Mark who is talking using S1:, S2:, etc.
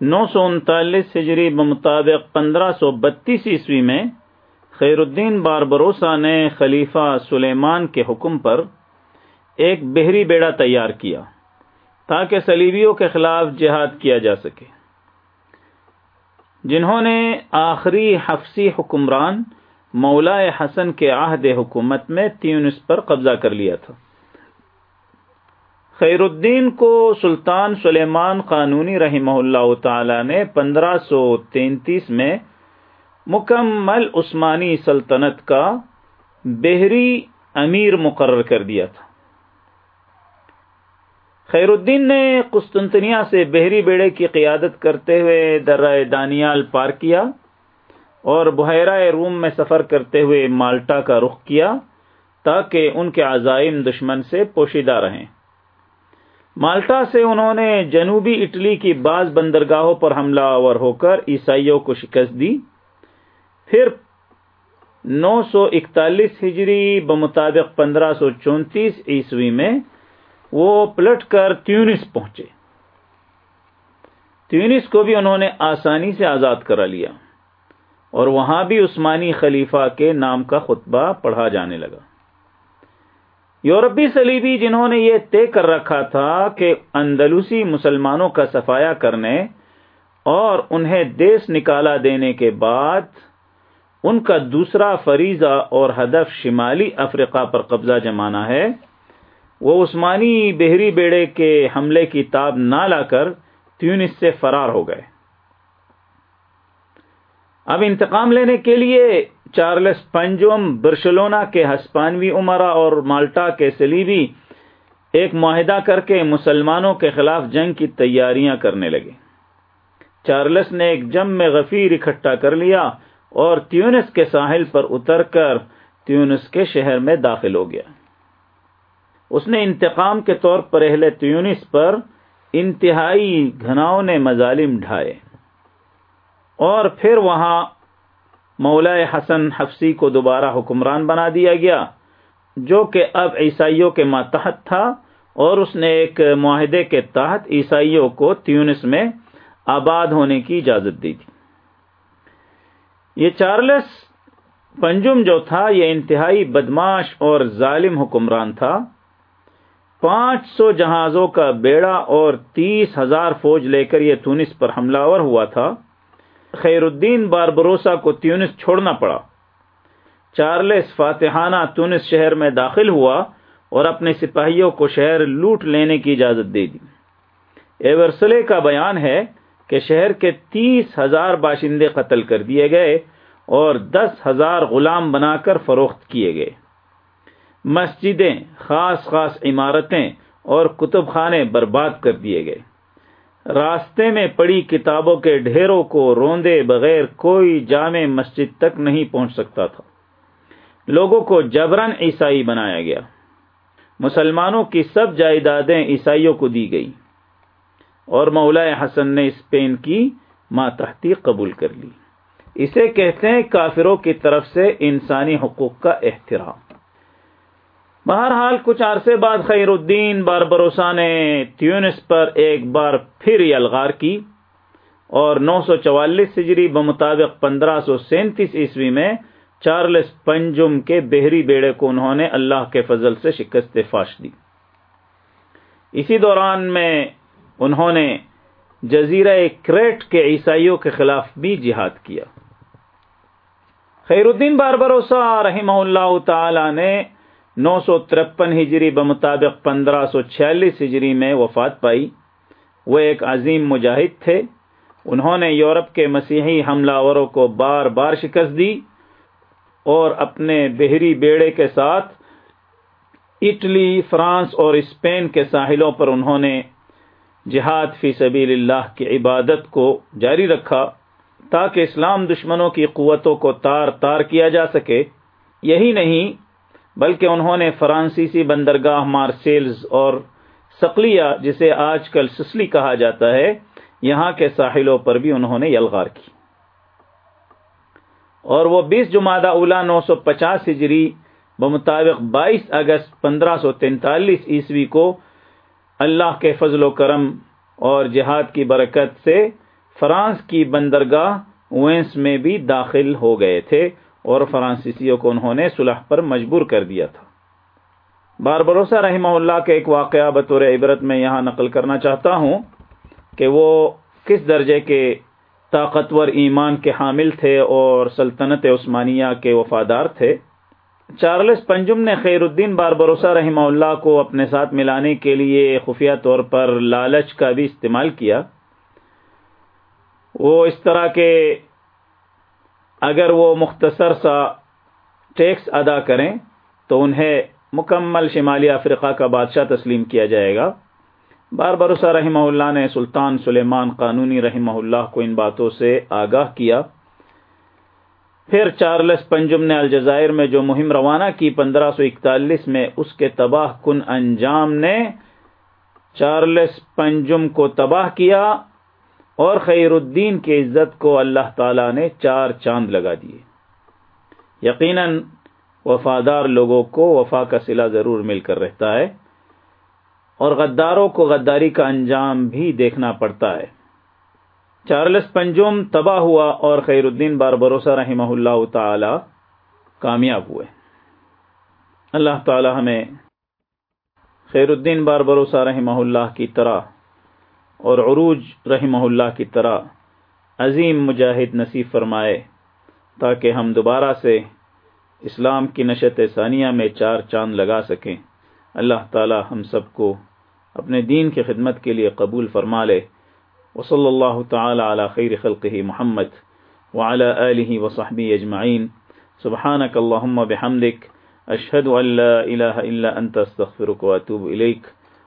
S1: نو سو انتالیس ہجری بمطابق پندرہ سو بتیس عیسوی میں خیر الدین باربروسا نے خلیفہ سلیمان کے حکم پر ایک بحری بیڑا تیار کیا تاکہ سلیبیوں کے خلاف جہاد کیا جا سکے۔ جنہوں نے آخری حفصی حکمران مولا حسن کے عہد حکومت میں تیونس پر قبضہ کر لیا تھا۔ خیر الدین کو سلطان سلیمان قانونی رحمہ اللہ تعالی نے پندرہ سو تینتیس میں مکمل عثمانی سلطنت کا بحری امیر مقرر کر دیا تھا۔ خیر الدین نے قسطنطنیہ سے بحری بیڑے کی قیادت کرتے ہوئے درہ دانیال پار کیا اور بحیرہ روم میں سفر کرتے ہوئے مالٹا کا رخ کیا تاکہ ان کے عزائم دشمن سے پوشیدہ رہیں۔ مالٹا سے انہوں نے جنوبی اٹلی کی بعض بندرگاہوں پر حملہ آور ہو کر عیسائیوں کو شکست دی۔ پھر نو سو اکتالیس ہجری بمطابق پندرہ سو چونتیس عیسوی میں وہ پلٹ کر تیونس پہنچے۔ تیونس کو بھی انہوں نے آسانی سے آزاد کرا لیا اور وہاں بھی عثمانی خلیفہ کے نام کا خطبہ پڑھا جانے لگا۔ یورپی سلیبی جنہوں نے یہ طے کر رکھا تھا کہ اندلوسی مسلمانوں کا صفایا کرنے اور انہیں دیس نکالا دینے کے بعد ان کا دوسرا فریضہ اور ہدف شمالی افریقہ پر قبضہ جمانا ہے۔ وہ عثمانی بحری بیڑے کے حملے کی تاب نہ لا کر تیونس سے فرار ہو گئے۔ اب انتقام لینے کے لیے چارلس پنجوم برشلونا کے ہسپانوی عمرہ اور مالٹا کے سلیبی ایک معاہدہ کر کے مسلمانوں کے خلاف جنگ کی تیاریاں کرنے لگے۔ چارلس نے ایک جم میں غفیر اکٹھا کر لیا اور تیونس کے ساحل پر اتر کر تیونس کے شہر میں داخل ہو گیا۔ اس نے انتقام کے طور پر اہل تیونس پر انتہائی گھناؤں نے مظالم ڈھائے۔ اور پھر وہاں مولا حسن حفصی کو دوبارہ حکمران بنا دیا گیا، جو کہ اب عیسائیوں کے ماتحت تھا اور اس نے ایک معاہدے کے تحت عیسائیوں کو تیونس میں آباد ہونے کی اجازت دی تھی۔ یہ چارلس پنجم جو تھا، یہ انتہائی بدماش اور ظالم حکمران تھا۔ پانچ سو جہازوں کا بیڑا اور تیس ہزار فوج لے کر یہ تونس پر حملہ ور ہوا تھا۔ خیر الدین باربروسا کو تیونس چھوڑنا پڑا۔ چارلس فاتحانہ تونس شہر میں داخل ہوا اور اپنے سپاہیوں کو شہر لوٹ لینے کی اجازت دے دی۔ ایورسلے کا بیان ہے کہ شہر کے تیس ہزار باشندے قتل کر دیے گئے اور دس ہزار غلام بنا کر فروخت کیے گئے۔ مسجدیں، خاص خاص عمارتیں اور کتب خانے برباد کر دیے گئے۔ راستے میں پڑی کتابوں کے ڈھیروں کو روندے بغیر کوئی جامع مسجد تک نہیں پہنچ سکتا تھا۔ لوگوں کو جبرن عیسائی بنایا گیا۔ مسلمانوں کی سب جائیدادیں عیسائیوں کو دی گئی اور مولا حسن نے اسپین کی ماتحتی قبول کر لی۔ اسے کہتے ہیں کافروں کی طرف سے انسانی حقوق کا احترام۔ بہرحال کچھ عرصے بعد خیر الدین باربروسا نے تیونس پر ایک بار پھر یلغار کی اور نو سو چوالیس ہجری بمطابق پندرہ سو سینتیس عیسوی میں چارلس پنجم کے بحری بیڑے کو انہوں نے اللہ کے فضل سے شکست فاش دی۔ اسی دوران میں انہوں نے جزیرہ کریٹ کے عیسائیوں کے خلاف بھی جہاد کیا۔ خیر الدین باربروسا رحمہ اللہ تعالی نے نو سو ترپن ہجری بمطابق پندرہ سو چھیالیس ہجری میں وفات پائی۔ وہ ایک عظیم مجاہد تھے۔ انہوں نے یورپ کے مسیحی حملہ آوروں کو بار بار شکست دی اور اپنے بحری بیڑے کے ساتھ اٹلی، فرانس اور اسپین کے ساحلوں پر انہوں نے جہاد فی سبیل اللہ کی عبادت کو جاری رکھا تاکہ اسلام دشمنوں کی قوتوں کو تار تار کیا جا سکے۔ یہی نہیں بلکہ انہوں نے فرانسیسی بندرگاہ مارسیلز اور سقلیہ جسے آج کل سسلی کہا جاتا ہے، یہاں کے ساحلوں پر بھی انہوں نے یلغار کی۔ اور وہ بیس جمادہ اولا نو سو پچاس ہجری بمطابق بائیس اگست پندرہ سو تینتالیس عیسوی کو اللہ کے فضل و کرم اور جہاد کی برکت سے فرانس کی بندرگاہ وینس میں بھی داخل ہو گئے تھے۔ اور فرانسیسیوں کو انہوں نے صلح پر مجبور کر دیا تھا۔ بار بروسہ رحمہ اللہ کے ایک واقعہ بطور عبرت میں یہاں نقل کرنا چاہتا ہوں کہ وہ کس درجے کے طاقتور ایمان کے حامل تھے اور سلطنت عثمانیہ کے وفادار تھے۔ چارلس پنجم نے خیر الدین بار بروسہ رحمہ اللہ کو اپنے ساتھ ملانے کے لیے خفیہ طور پر لالچ کا بھی استعمال کیا۔ وہ اس طرح کے اگر وہ مختصر سا ٹیکس ادا کریں تو انہیں مکمل شمالی افریقہ کا بادشاہ تسلیم کیا جائے گا۔ بار بروسہ رحمہ اللہ نے سلطان سلیمان قانونی رحمہ اللہ کو ان باتوں سے آگاہ کیا۔ پھر چارلس پنجم نے الجزائر میں جو مہم روانہ کی پندرہ سو اکتالیس میں، اس کے تباہ کن انجام نے چارلس پنجم کو تباہ کیا۔ اور خیر الدین کی عزت کو اللہ تعالی نے چار چاند لگا دیے۔ یقیناً وفادار لوگوں کو وفا کا سلا ضرور مل کر رہتا ہے اور غداروں کو غداری کا انجام بھی دیکھنا پڑتا ہے۔ چارلس پنجم تباہ ہوا اور خیر الدین بار بروسہ رحمہ اللہ تعالی کامیاب ہوئے۔ اللہ تعالی ہمیں خیر الدین بار بروسہ رحمہ اللہ کی طرح اور عروج رحمہ اللہ کی طرح عظیم مجاہد نصیب فرمائے تاکہ ہم دوبارہ سے اسلام کی نشت ثانیہ میں چار چاند لگا سکیں۔ اللہ تعالی ہم سب کو اپنے دین کی خدمت کے لیے قبول فرما لے۔ وصلی اللہ تعالی علی خیر خلقہ محمد وعلى آلہ وصحبہ اجمعین۔ سبحانک اللہم بحمدک، اشہد ان لا الہ الا انت، استغفرک واتوب الیک۔